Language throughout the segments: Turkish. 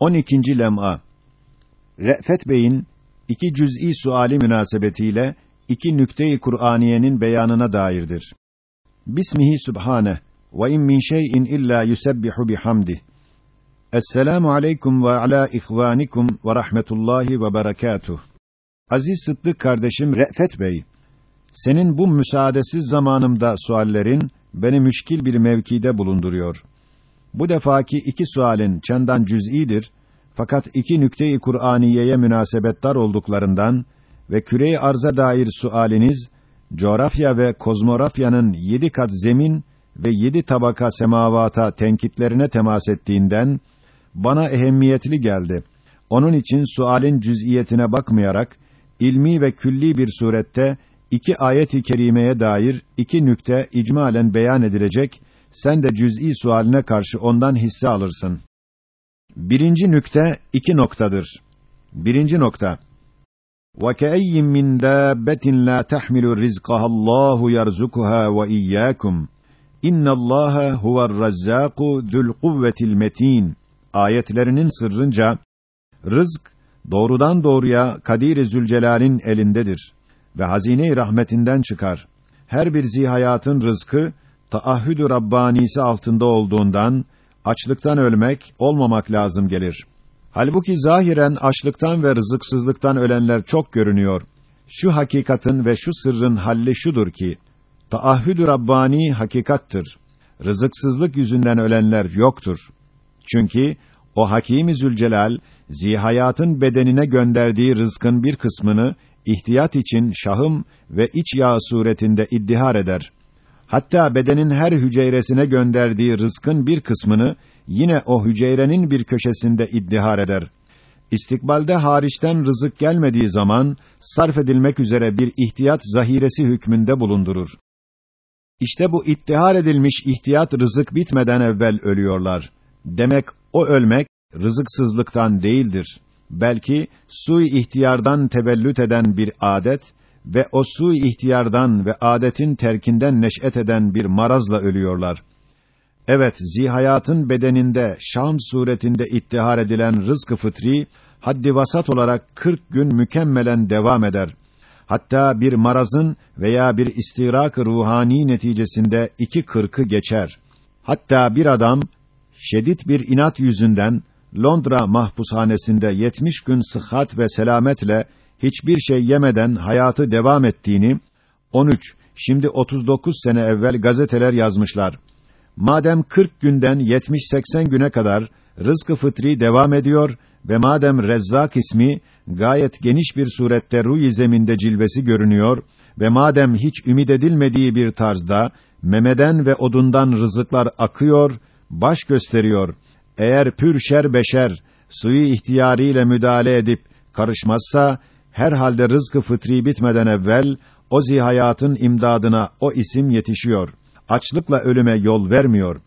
12. lem'a Re'fet Bey'in iki cüz'i suali münasebetiyle iki nükte-i Kur'aniyenin beyanına dairdir. Bismihi Subhane ve in min şey'in illa yusebbihu bihamdih. Esselamu aleyküm ve ala ihvanikum ve rahmetullahi ve berekatuh. Aziz Sıddık kardeşim Re'fet Bey, senin bu müsaadesiz zamanımda suallerin beni müşkil bir mevkide bulunduruyor. Bu defaki iki sualin çendan cüz'idir fakat iki nükte-i Kur'aniyeye münasebettar olduklarından ve küre-i arza dair sualiniz coğrafya ve kozmografyanın yedi kat zemin ve yedi tabaka semavata tenkitlerine temas ettiğinden bana ehemmiyetli geldi. Onun için sualin cüz'iyetine bakmayarak ilmi ve külli bir surette iki ayet-i kerimeye dair iki nükte icmalen beyan edilecek, sen de cüz'i sualine karşı ondan hisse alırsın. Birinci nükte iki noktadır. Birinci nokta. وَكَأَيِّن مِّن دَابَّةٍ لَا تَحْمِلُ رِزْقَهَا اللّٰهُ يَرْزُقُهَا وَإِيَّاكُمْ اِنَّ اللّٰهَ هُوَ الرَّزَّاقُ ذُو الْقُوَّةِ الْمَت۪ينَ Ayetlerinin sırrınca, rızk, doğrudan doğruya Kadir-i Zülcelal'in elindedir ve hazine-i rahmetinden çıkar. Her bir zihayatın rızkı, taahhüdü Rabbanisi altında olduğundan, açlıktan ölmek, olmamak lazım gelir. Halbuki zahiren açlıktan ve rızıksızlıktan ölenler çok görünüyor. Şu hakikatin ve şu sırrın halli şudur ki, taahhüdü Rabbani hakikattır. Rızıksızlık yüzünden ölenler yoktur. Çünkü o Hakim-i Zülcelal, zihayatın bedenine gönderdiği rızkın bir kısmını ihtiyat için şahım ve iç yağ suretinde iddihar eder. Hatta bedenin her hücresine gönderdiği rızkın bir kısmını yine o hücrenin bir köşesinde iddihar eder. İstikbalde hariçten rızık gelmediği zaman sarf edilmek üzere bir ihtiyat zahiresi hükmünde bulundurur. İşte bu ittihar edilmiş ihtiyat rızık bitmeden evvel ölüyorlar. Demek o ölmek rızıksızlıktan değildir. Belki sui ihtiyardan tevellüt eden bir adet ve o sui ihtiyardan ve adetin terkinden neş'et eden bir marazla ölüyorlar. Evet, zihayatın bedeninde Şam suretinde ittihar edilen rızkı fıtri haddi vasat olarak 40 gün mükemmelen devam eder. Hatta bir marazın veya bir istirak ruhani neticesinde iki kırkı geçer. Hatta bir adam şedid bir inat yüzünden Londra mahpushanesinde 70 gün sıhhat ve selametle hiçbir şey yemeden hayatı devam ettiğini 13 şimdi 39 sene evvel gazeteler yazmışlar. Madem 40 günden 70-80 güne kadar rızkı fıtri devam ediyor ve madem Rezzak ismi gayet geniş bir surette ruh zeminde cilvesi görünüyor ve madem hiç ümid edilmediği bir tarzda memeden ve odundan rızıklar akıyor, baş gösteriyor. Eğer pür şer beşer suyu ihtiyariyle müdahale edip karışmazsa herhalde rızkı fıtri bitmeden evvel o zihayatın imdadına o isim yetişiyor. Açlıkla ölüme yol vermiyor.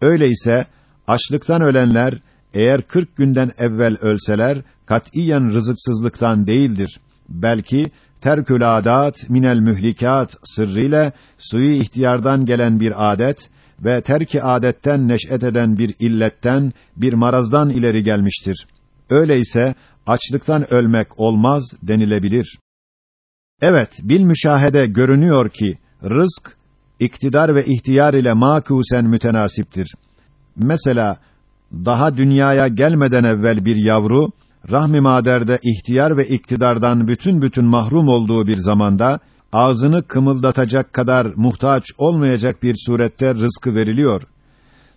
Öyleyse açlıktan ölenler eğer 40 günden evvel ölseler katiyen rızıksızlıktan değildir. Belki terkül adat minel mühlikat sırrıyla suyu ihtiyardan gelen bir adet ve terki adetten neş'et eden bir illetten, bir marazdan ileri gelmiştir. Öyleyse açlıktan ölmek olmaz denilebilir. Evet, bil müşahede görünüyor ki rızk iktidar ve ihtiyar ile makusen mütenasiptir. Mesela daha dünyaya gelmeden evvel bir yavru rahmi maderde ihtiyar ve iktidardan bütün bütün mahrum olduğu bir zamanda ağzını kımıldatacak kadar muhtaç olmayacak bir surette rızkı veriliyor.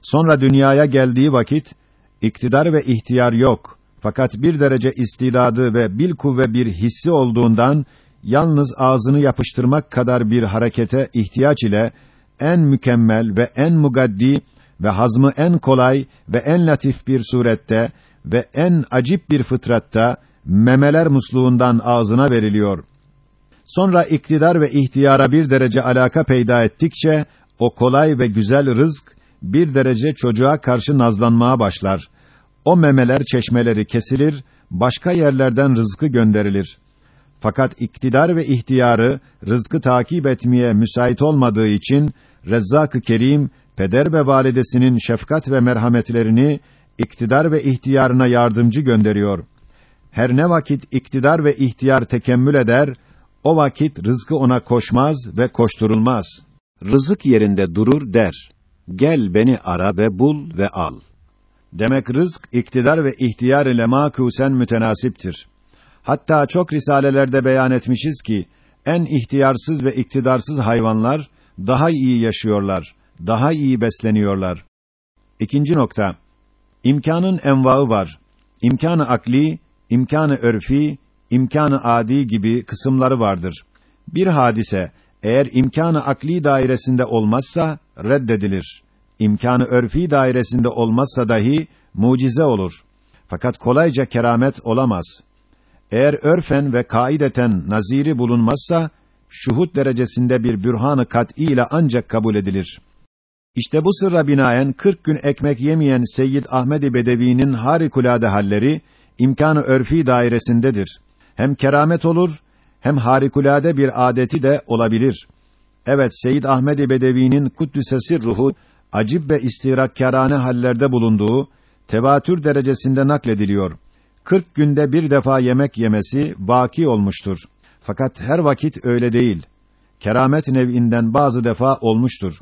Sonra dünyaya geldiği vakit iktidar ve ihtiyar yok. Fakat bir derece istidadı ve bil kuvve bir hissi olduğundan yalnız ağzını yapıştırmak kadar bir harekete ihtiyaç ile en mükemmel ve en mugaddi ve hazmı en kolay ve en latif bir surette ve en acip bir fıtratta memeler musluğundan ağzına veriliyor. Sonra iktidar ve ihtiyara bir derece alaka peyda ettikçe o kolay ve güzel rızk bir derece çocuğa karşı nazlanmaya başlar. O memeler çeşmeleri kesilir, başka yerlerden rızkı gönderilir. Fakat iktidar ve ihtiyarı rızkı takip etmeye müsait olmadığı için Rezzak-ı Kerim peder ve validesinin şefkat ve merhametlerini iktidar ve ihtiyarına yardımcı gönderiyor. Her ne vakit iktidar ve ihtiyar tekemmül eder, o vakit rızkı ona koşmaz ve koşturulmaz. Rızık yerinde durur der. Gel beni ara ve bul ve al. Demek rızk, iktidar ve ihtiyar ile makusen mütenasiptir. Hatta çok risalelerde beyan etmişiz ki, en ihtiyarsız ve iktidarsız hayvanlar, daha iyi yaşıyorlar, daha iyi besleniyorlar. İkinci nokta, imkanın envaı var. İmkanı akli, imkanı örfi, imkanı adi gibi kısımları vardır. Bir hadise, eğer imkanı akli dairesinde olmazsa, reddedilir imkanı örfi dairesinde olmazsa dahi mucize olur. Fakat kolayca keramet olamaz. Eğer örfen ve kaideten naziri bulunmazsa şuhut derecesinde bir bürhanı kat'î ile ancak kabul edilir. İşte bu sırra binaen 40 gün ekmek yemeyen Seyyid Ahmed Bedevi'nin harikulade halleri imkanı örfi dairesindedir. Hem keramet olur hem harikulade bir adeti de olabilir. Evet Seyyid Ahmed Bedevi'nin kuddüsesi ruhu acib ve istirakkârâne hallerde bulunduğu tevatür derecesinde naklediliyor. 40 günde bir defa yemek yemesi vaki olmuştur. Fakat her vakit öyle değil. Keramet nev'inden bazı defa olmuştur.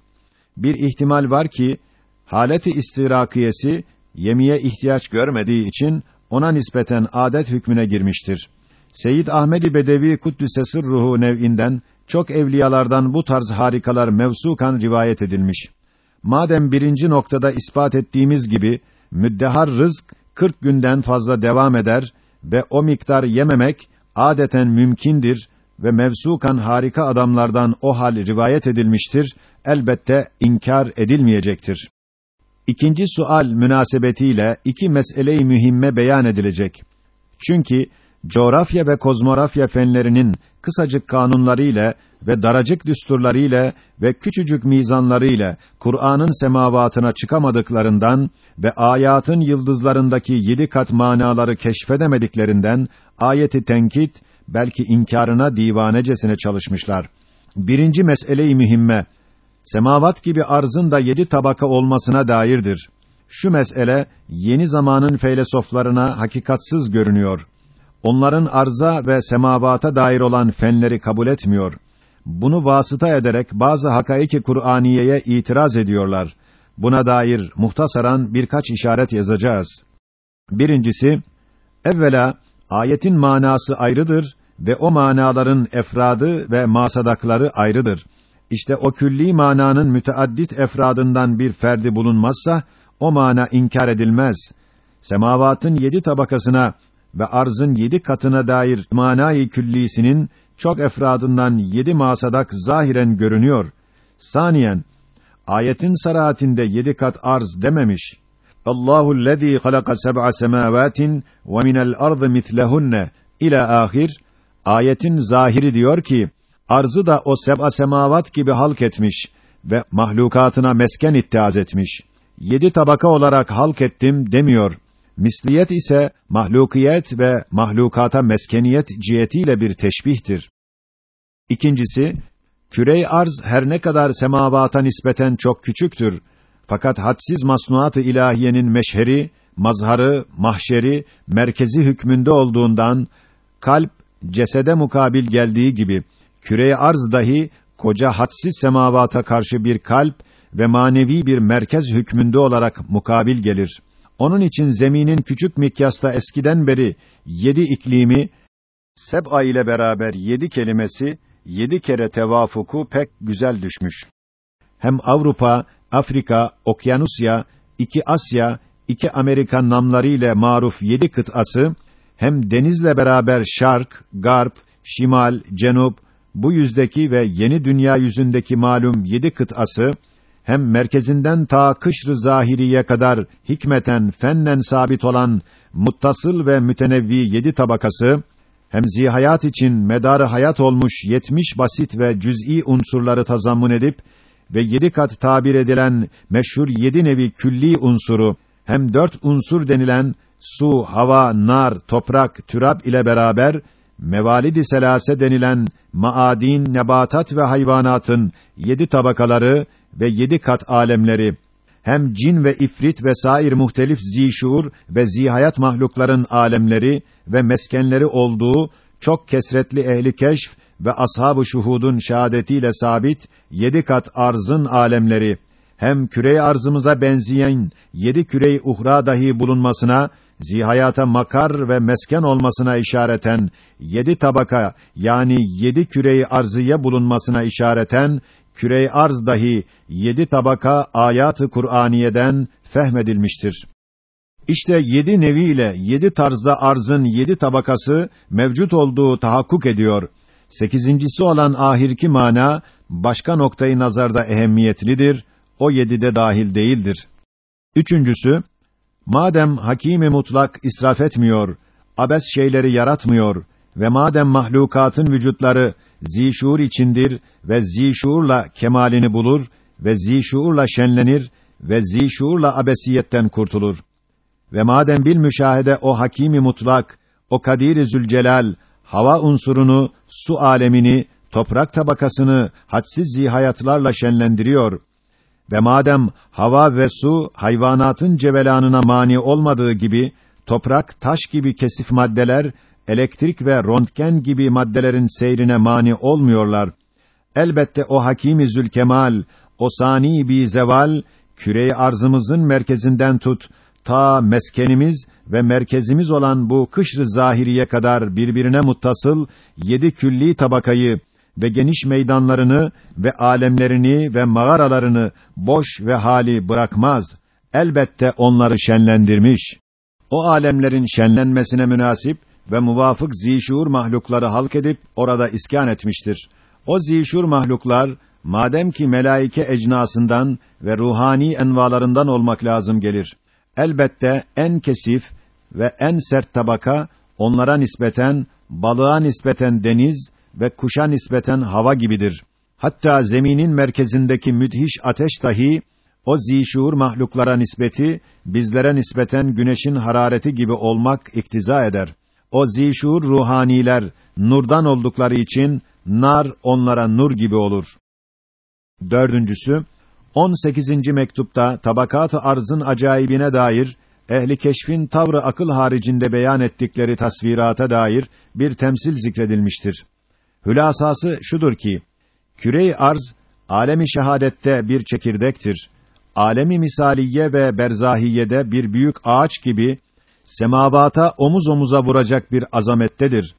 Bir ihtimal var ki haleti istirakiyesi yemeye ihtiyaç görmediği için ona nispeten adet hükmüne girmiştir. Seyyid Ahmedi Bedevi Kuddüs'e ruhu nev'inden çok evliyalardan bu tarz harikalar mevsukan rivayet edilmiş. Madem birinci noktada ispat ettiğimiz gibi müddehar rızk 40 günden fazla devam eder ve o miktar yememek adeten mümkindir ve mevsukan harika adamlardan o hal rivayet edilmiştir, elbette inkar edilmeyecektir. İkinci sual münasebetiyle iki meseleyi mühimme beyan edilecek. Çünkü coğrafya ve kozmografya fenlerinin kısacık kanunları ile ve daracık düsturları ile ve küçücük mizanları ile Kur'an'ın semavatına çıkamadıklarından ve ayatın yıldızlarındaki yedi kat manaları keşfedemediklerinden ayeti tenkit belki inkarına divanecesine çalışmışlar. Birinci mesele-i mühimme semavat gibi arzın da yedi tabaka olmasına dairdir. Şu mesele yeni zamanın filozoflarına hakikatsız görünüyor. Onların arza ve semavata dair olan fenleri kabul etmiyor bunu vasıta ederek bazı hakaiki Kur'aniyeye itiraz ediyorlar. Buna dair muhtasaran birkaç işaret yazacağız. Birincisi, evvela ayetin manası ayrıdır ve o manaların efradı ve masadakları ayrıdır. İşte o külli mananın müteaddit efradından bir ferdi bulunmazsa o mana inkar edilmez. Semavatın yedi tabakasına ve arzın yedi katına dair manayı küllisinin çok efradından yedi masadak zahiren görünüyor. Saniyen, ayetin sarahatinde yedi kat arz dememiş. Allahu lezî halaka seb'a semâvâtin ve minel ardı mislehunne ila ahir. Ayetin zahiri diyor ki, arzı da o seb'a semavat gibi halk etmiş ve mahlukatına mesken ittiaz etmiş. Yedi tabaka olarak halk ettim demiyor. Misliyet ise mahlukiyet ve mahlukata meskeniyet cihetiyle bir teşbihtir. İkincisi, kürey arz her ne kadar semavata nispeten çok küçüktür. Fakat hadsiz masnuat-ı ilahiyenin meşheri, mazharı, mahşeri, merkezi hükmünde olduğundan, kalp, cesede mukabil geldiği gibi, kürey arz dahi, koca hadsiz semavata karşı bir kalp ve manevi bir merkez hükmünde olarak mukabil gelir. Onun için zeminin küçük mikyasta eskiden beri yedi iklimi, seb'a ile beraber yedi kelimesi, yedi kere tevafuku pek güzel düşmüş. Hem Avrupa, Afrika, Okyanusya, iki Asya, iki Amerika namları ile maruf yedi kıtası, hem denizle beraber şark, garp, şimal, cenup, bu yüzdeki ve yeni dünya yüzündeki malum yedi kıtası, hem merkezinden ta kışrı zahiriye kadar hikmeten, fennen sabit olan muttasıl ve mütenevvi yedi tabakası, hem zihayat için medarı hayat olmuş yetmiş basit ve cüz'i unsurları tazammun edip ve yedi kat tabir edilen meşhur yedi nevi külli unsuru hem dört unsur denilen su, hava, nar, toprak, türab ile beraber mevalid-i selase denilen maadin, nebatat ve hayvanatın yedi tabakaları ve yedi kat alemleri hem cin ve ifrit ve sair muhtelif zişuur ve zihayat mahlukların alemleri ve meskenleri olduğu çok kesretli ehli keşf ve ashab-ı şuhudun şahadetiyle sabit yedi kat arzın alemleri hem küre arzımıza benzeyen yedi küre uhra dahi bulunmasına zihayata makar ve mesken olmasına işareten yedi tabaka yani yedi küre arzıya bulunmasına işareten küre arz dahi yedi tabaka ayatı Kur'aniyeden fehmedilmiştir. İşte yedi nevi ile yedi tarzda arzın yedi tabakası mevcut olduğu tahakkuk ediyor. Sekizincisi olan ahirki mana başka noktayı nazarda ehemmiyetlidir. O yedide dahil değildir. Üçüncüsü, madem hakimi mutlak israf etmiyor, abes şeyleri yaratmıyor ve madem mahlukatın vücutları zişuur içindir ve zişuurla kemalini bulur ve zişuurla şenlenir ve zişuurla abesiyetten kurtulur. Ve madem bil müşahede o hakimi mutlak, o kadir Zülcelal, hava unsurunu, su alemini, toprak tabakasını hadsiz zihayatlarla şenlendiriyor ve madem hava ve su hayvanatın cevelanına mani olmadığı gibi toprak, taş gibi kesif maddeler, elektrik ve röntgen gibi maddelerin seyrine mani olmuyorlar. Elbette o Hakîm-i Zülkemal, o sani bi zeval küre arzımızın merkezinden tut ta meskenimiz ve merkezimiz olan bu kışr zahiriye kadar birbirine muttasıl yedi külli tabakayı ve geniş meydanlarını ve alemlerini ve mağaralarını boş ve hali bırakmaz. Elbette onları şenlendirmiş. O alemlerin şenlenmesine münasip ve muvafık zişur mahlukları halk edip orada iskan etmiştir. O zişur mahluklar madem ki melaike ecnasından ve ruhani envalarından olmak lazım gelir. Elbette en kesif ve en sert tabaka onlara nispeten balığa nispeten deniz ve kuşa nispeten hava gibidir. Hatta zeminin merkezindeki müdhiş ateş dahi o zişur mahluklara nispeti bizlere nispeten güneşin harareti gibi olmak iktiza eder. O zişur ruhaniler nurdan oldukları için nar onlara nur gibi olur. Dördüncüsü 18. mektupta tabakat-ı arzın acayibine dair ehli keşfin tavrı akıl haricinde beyan ettikleri tasvirata dair bir temsil zikredilmiştir. Hülasası şudur ki, küre-i arz, alemi şehadette bir çekirdektir. Alemi misaliye ve berzahiyede bir büyük ağaç gibi, semavata omuz omuza vuracak bir azamettedir.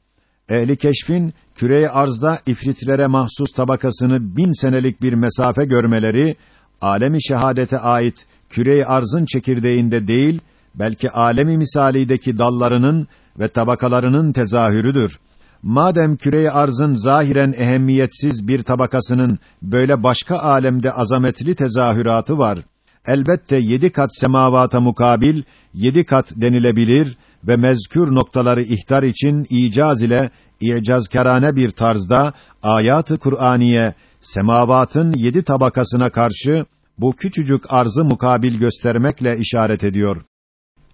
Ehli keşfin, küre-i arzda ifritlere mahsus tabakasını bin senelik bir mesafe görmeleri, alemi şehadete ait küre-i arzın çekirdeğinde değil, belki alemi misalideki dallarının ve tabakalarının tezahürüdür. Madem küre arzın zahiren ehemmiyetsiz bir tabakasının böyle başka alemde azametli tezahüratı var elbette yedi kat semavata mukabil, yedi kat denilebilir ve mezkür noktaları ihtar için icaz ile icazkarane bir tarzda ayatı Kur'aniye semavatın yedi tabakasına karşı bu küçücük arzı mukabil göstermekle işaret ediyor.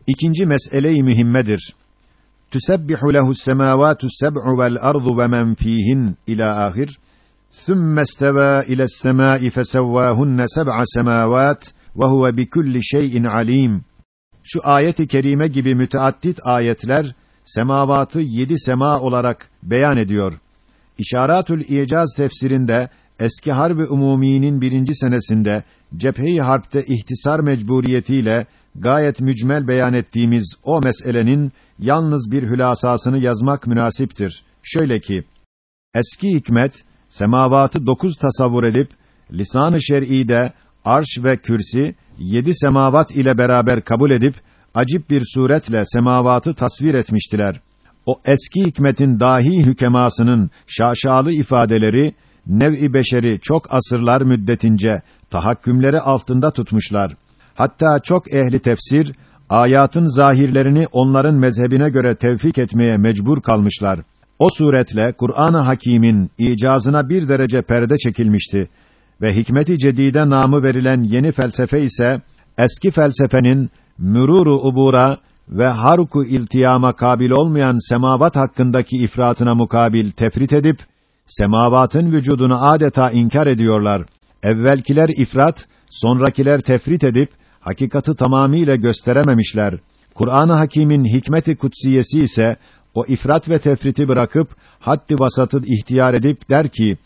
İkinci mesele-i mühimmedir. Tüsebbihu lehus semavatu seb'u vel ardu ve men fihin ila ahir. Thumma isteva ila semai fesevvahunne seb'a semavat ve huve bi kulli şeyin alim. Şu ayet-i kerime gibi müteaddit ayetler semavatı yedi sema olarak beyan ediyor. İşaratül İcaz tefsirinde eski harbi umuminin birinci senesinde cepheyi harpte ihtisar mecburiyetiyle gayet mücmel beyan ettiğimiz o meselenin yalnız bir hülasasını yazmak münasiptir. Şöyle ki, eski hikmet, semavatı dokuz tasavvur edip, lisan-ı şer'ide arş ve kürsi, yedi semavat ile beraber kabul edip, acip bir suretle semavatı tasvir etmiştiler. O eski hikmetin dahi hükemasının şaşalı ifadeleri, nev-i beşeri çok asırlar müddetince tahakkümleri altında tutmuşlar. Hatta çok ehli tefsir ayatın zahirlerini onların mezhebine göre tevfik etmeye mecbur kalmışlar. O suretle Kur'an-ı Hakîm'in icazına bir derece perde çekilmişti ve hikmeti cedide namı verilen yeni felsefe ise eski felsefenin müruru ubura ve harku iltiyama kabil olmayan semavat hakkındaki ifratına mukabil tefrit edip semavatın vücudunu adeta inkar ediyorlar. Evvelkiler ifrat, sonrakiler tefrit edip hakikati tamamiyle gösterememişler. Kur'an-ı Hakîm'in hikmeti kutsiyesi ise o ifrat ve tefriti bırakıp haddi vasatı ihtiyar edip der ki: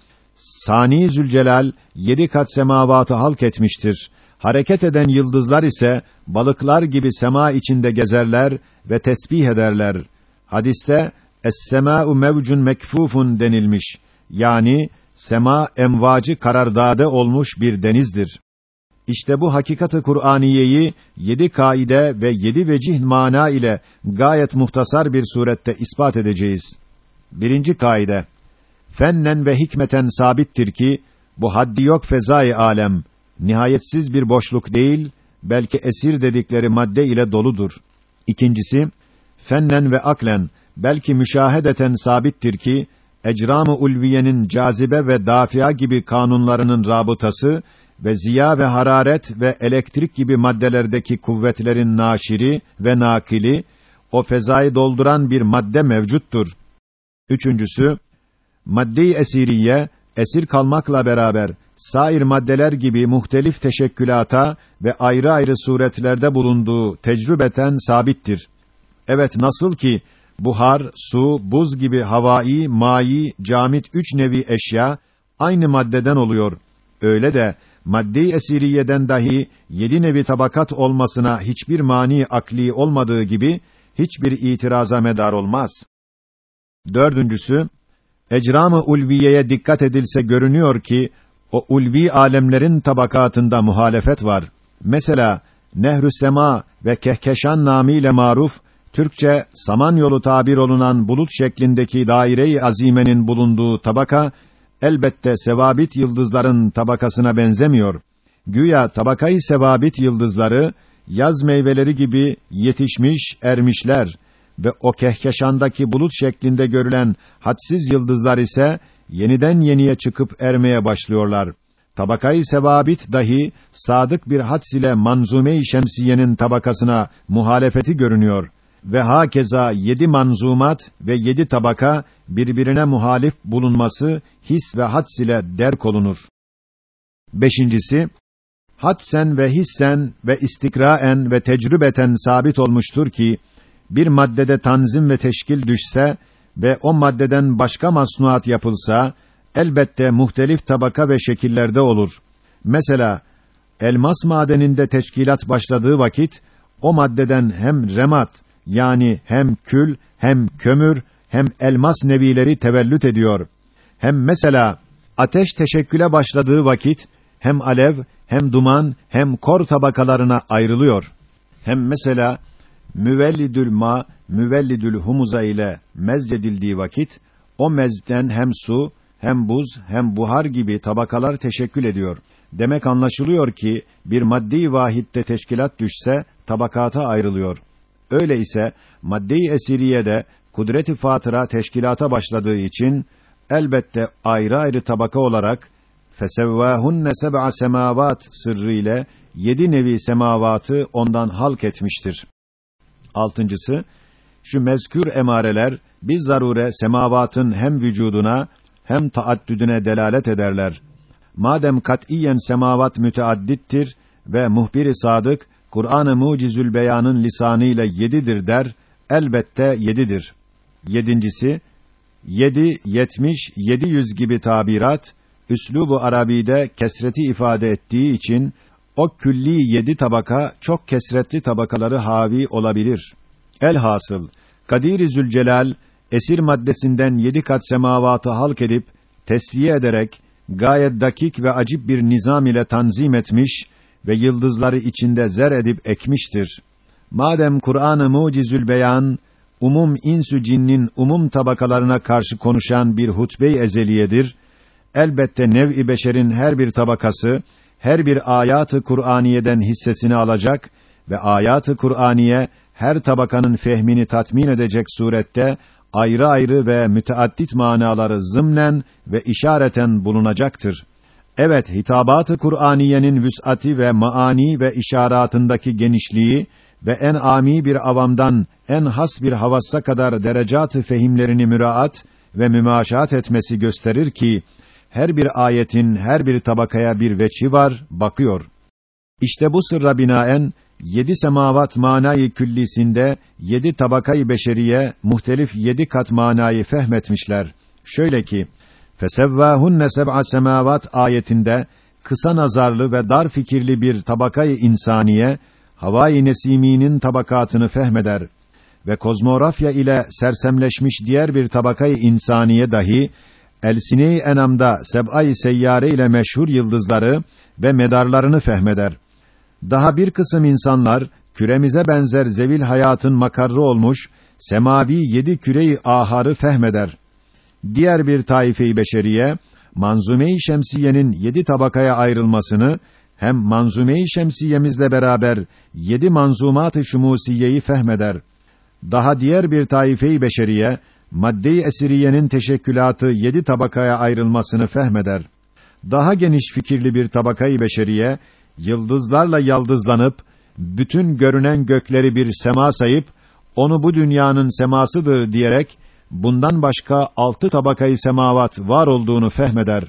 Sani Zülcelal yedi kat semavatı halk etmiştir. Hareket eden yıldızlar ise balıklar gibi sema içinde gezerler ve tesbih ederler. Hadiste es-semâ'u mevcun mekfufun denilmiş. Yani sema emvacı karardade olmuş bir denizdir. İşte bu hakikati Kur'aniyeyi yedi kaide ve yedi vecih mana ile gayet muhtasar bir surette ispat edeceğiz. Birinci kaide. Fennen ve hikmeten sabittir ki bu haddi yok fezai alem nihayetsiz bir boşluk değil, belki esir dedikleri madde ile doludur. İkincisi, fennen ve aklen belki müşahedeten sabittir ki ecram-ı ulviyenin cazibe ve dafia gibi kanunlarının rabıtası ve ziya ve hararet ve elektrik gibi maddelerdeki kuvvetlerin naşiri ve nakili o fezayı dolduran bir madde mevcuttur. Üçüncüsü, madde-i esiriye esir kalmakla beraber sair maddeler gibi muhtelif teşekkülata ve ayrı ayrı suretlerde bulunduğu tecrübeten sabittir. Evet nasıl ki buhar, su, buz gibi havai, mai, camit üç nevi eşya aynı maddeden oluyor. Öyle de maddi esiriyeden dahi yedi nevi tabakat olmasına hiçbir mani akli olmadığı gibi hiçbir itiraza medar olmaz. Dördüncüsü, ecram-ı ulviyeye dikkat edilse görünüyor ki o ulvi alemlerin tabakatında muhalefet var. Mesela Nehrü Sema ve Kehkeşan namiyle maruf Türkçe Samanyolu tabir olunan bulut şeklindeki daire-i azimenin bulunduğu tabaka elbette sevabit yıldızların tabakasına benzemiyor. Güya tabakayı sevabit yıldızları yaz meyveleri gibi yetişmiş, ermişler ve o kehkeşandaki bulut şeklinde görülen hadsiz yıldızlar ise yeniden yeniye çıkıp ermeye başlıyorlar. Tabakayı sevabit dahi sadık bir hads ile manzume-i şemsiyenin tabakasına muhalefeti görünüyor ve hakeza yedi manzumat ve yedi tabaka birbirine muhalif bulunması his ve hads ile derk olunur. Beşincisi, hadsen ve hissen ve istikraen ve tecrübeten sabit olmuştur ki, bir maddede tanzim ve teşkil düşse ve o maddeden başka masnuat yapılsa, elbette muhtelif tabaka ve şekillerde olur. Mesela, elmas madeninde teşkilat başladığı vakit, o maddeden hem remat, yani hem kül, hem kömür, hem elmas nevileri tevellüt ediyor. Hem mesela, ateş teşekküle başladığı vakit, hem alev, hem duman, hem kor tabakalarına ayrılıyor. Hem mesela, müvellidül ma, müvellidül humuza ile mezcedildiği vakit, o mezden hem su, hem buz, hem buhar gibi tabakalar teşekkül ediyor. Demek anlaşılıyor ki, bir maddi vahitte teşkilat düşse, tabakata ayrılıyor. Öyle ise, maddi esiriyede, kudret-i fatıra teşkilata başladığı için, elbette ayrı ayrı tabaka olarak, fesevvâhunne seb'a semâvât sırrı ile, yedi nevi semavatı ondan halk etmiştir. Altıncısı, şu mezkür emareler, biz zarure semavatın hem vücuduna, hem taaddüdüne delalet ederler. Madem katiyen semavat müteaddittir ve muhbir-i sadık, Kur'an-ı Mucizül Beyan'ın lisanıyla yedidir der, elbette yedidir. Yedincisi, yedi, yetmiş, yedi yüz gibi tabirat, üslubu Arabi'de kesreti ifade ettiği için, o külli yedi tabaka çok kesretli tabakaları havi olabilir. Elhasıl Kadir-i Zülcelal esir maddesinden yedi kat semavatı halk edip tesviye ederek gayet dakik ve acip bir nizam ile tanzim etmiş ve yıldızları içinde zer edip ekmiştir. Madem Kur'an-ı Mucizül Beyan umum insü cinnin umum tabakalarına karşı konuşan bir hutbe-i ezeliyedir. Elbette nev-i beşerin her bir tabakası her bir ayatı Kur'aniyeden hissesini alacak ve ayatı Kur'aniye her tabakanın fehmini tatmin edecek surette ayrı ayrı ve müteaddit manaları zımnen ve işareten bulunacaktır. Evet, hitabat-ı Kur'aniyenin vüs'ati ve maani ve işaratındaki genişliği ve en ami bir avamdan en has bir havassa kadar derecat-ı fehimlerini müraat ve mümaşaat etmesi gösterir ki her bir ayetin her bir tabakaya bir veçi var, bakıyor. İşte bu sırra binaen yedi semavat manayı küllisinde yedi tabakayı beşeriye muhtelif yedi kat manayı fehmetmişler. Şöyle ki fesevvâhunne seb'a semavat ayetinde kısa nazarlı ve dar fikirli bir tabakayı insaniye havai nesiminin tabakatını fehmeder ve kozmografya ile sersemleşmiş diğer bir tabakayı insaniye dahi Elsine-i Enam'da seb'ay seyyare ile meşhur yıldızları ve medarlarını fehmeder. Daha bir kısım insanlar küremize benzer zevil hayatın makarrı olmuş semavi yedi küreyi aharı fehmeder. Diğer bir taife-i beşeriye manzume-i şemsiyenin yedi tabakaya ayrılmasını hem manzume-i şemsiyemizle beraber yedi manzumat-ı şumusiyeyi fehmeder. Daha diğer bir taife-i beşeriye madde-i esiriyenin teşekkülatı yedi tabakaya ayrılmasını fehmeder. Daha geniş fikirli bir tabakayı beşeriye yıldızlarla yaldızlanıp bütün görünen gökleri bir sema sayıp onu bu dünyanın semasıdır diyerek bundan başka altı tabakayı semavat var olduğunu fehmeder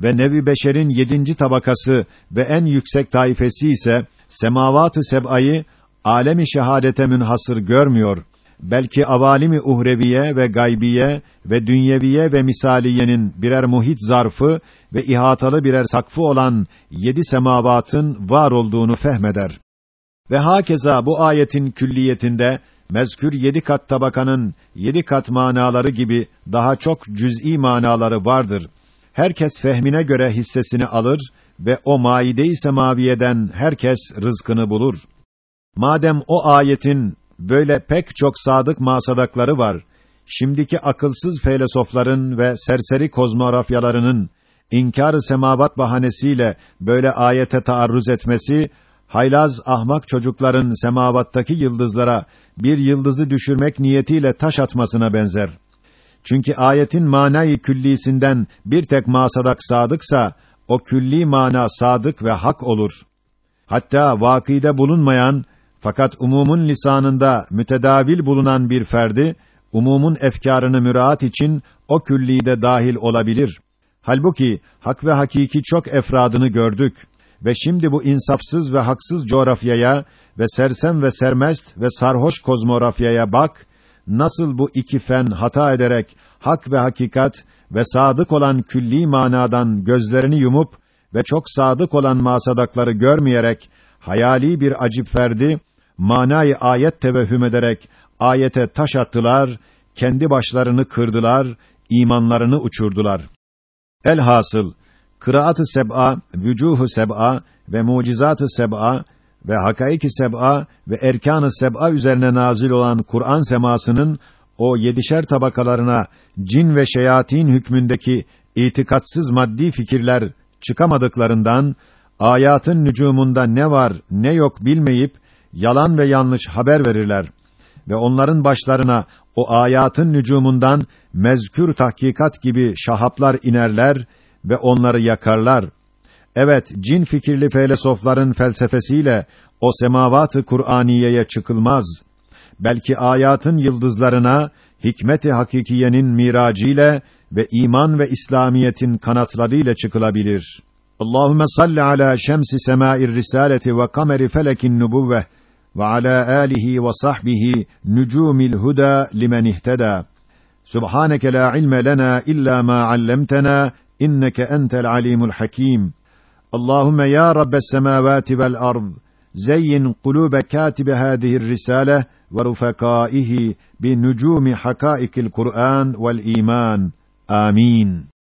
ve nevi beşerin yedinci tabakası ve en yüksek taifesi ise semavat-ı seb'ayı alemi şehadete münhasır görmüyor. Belki avalimi uhreviye ve gaybiye ve dünyeviye ve misaliyenin birer muhit zarfı ve ihatalı birer sakfı olan yedi semavatın var olduğunu fehmeder. Ve hakeza bu ayetin külliyetinde mezkür yedi kat tabakanın yedi kat manaları gibi daha çok cüz'i manaları vardır. Herkes fehmine göre hissesini alır ve o maide-i semaviyeden herkes rızkını bulur. Madem o ayetin böyle pek çok sadık masadakları var, şimdiki akılsız felsefeler'in ve serseri kozmografyalarının inkar-ı semavat bahanesiyle böyle ayete taarruz etmesi haylaz ahmak çocukların semavattaki yıldızlara bir yıldızı düşürmek niyetiyle taş atmasına benzer. Çünkü ayetin manayı küllisinden bir tek masadak sadıksa o külli mana sadık ve hak olur. Hatta vakide bulunmayan fakat umumun lisanında mütedavil bulunan bir ferdi umumun efkarını müraat için o küllide dahil olabilir. Halbuki hak ve hakiki çok efradını gördük ve şimdi bu insafsız ve haksız coğrafyaya ve sersem ve sermest ve sarhoş kozmografyaya bak, nasıl bu iki fen hata ederek hak ve hakikat ve sadık olan külli manadan gözlerini yumup ve çok sadık olan masadakları görmeyerek hayali bir acip ferdi manayı ayet tevehhüm ederek ayete taş attılar, kendi başlarını kırdılar, imanlarını uçurdular. Elhasıl kıraat-ı seb'a, vücuhu seb'a ve mucizat-ı seb'a ve hakaiki seb'a ve erkan-ı seb'a üzerine nazil olan Kur'an semasının o yedişer tabakalarına cin ve şeyatin hükmündeki itikatsız maddi fikirler çıkamadıklarından ayatın nücumunda ne var ne yok bilmeyip yalan ve yanlış haber verirler ve onların başlarına o ayatın nücumundan mezkür tahkikat gibi şahaplar inerler ve onları yakarlar. Evet, cin fikirli felsefeler'in felsefesiyle o semavat-ı Kur'aniyeye çıkılmaz. Belki ayatın yıldızlarına hikmet-i hakikiyenin miracıyla ve iman ve İslamiyetin kanatlarıyla çıkılabilir. Allahumme salli ala şemsi semâir risaleti ve kameri felekin nubuvve وعلى آله وصحبه نجوم الهدى لمن اهتدى. سبحانك لا علم لنا إلا ما علمتنا إنك أنت العليم الحكيم. اللهم يا رب السماوات والأرض زين قلوب كاتب هذه الرسالة ورفقائه بنجوم حقائق القرآن والإيمان. آمين.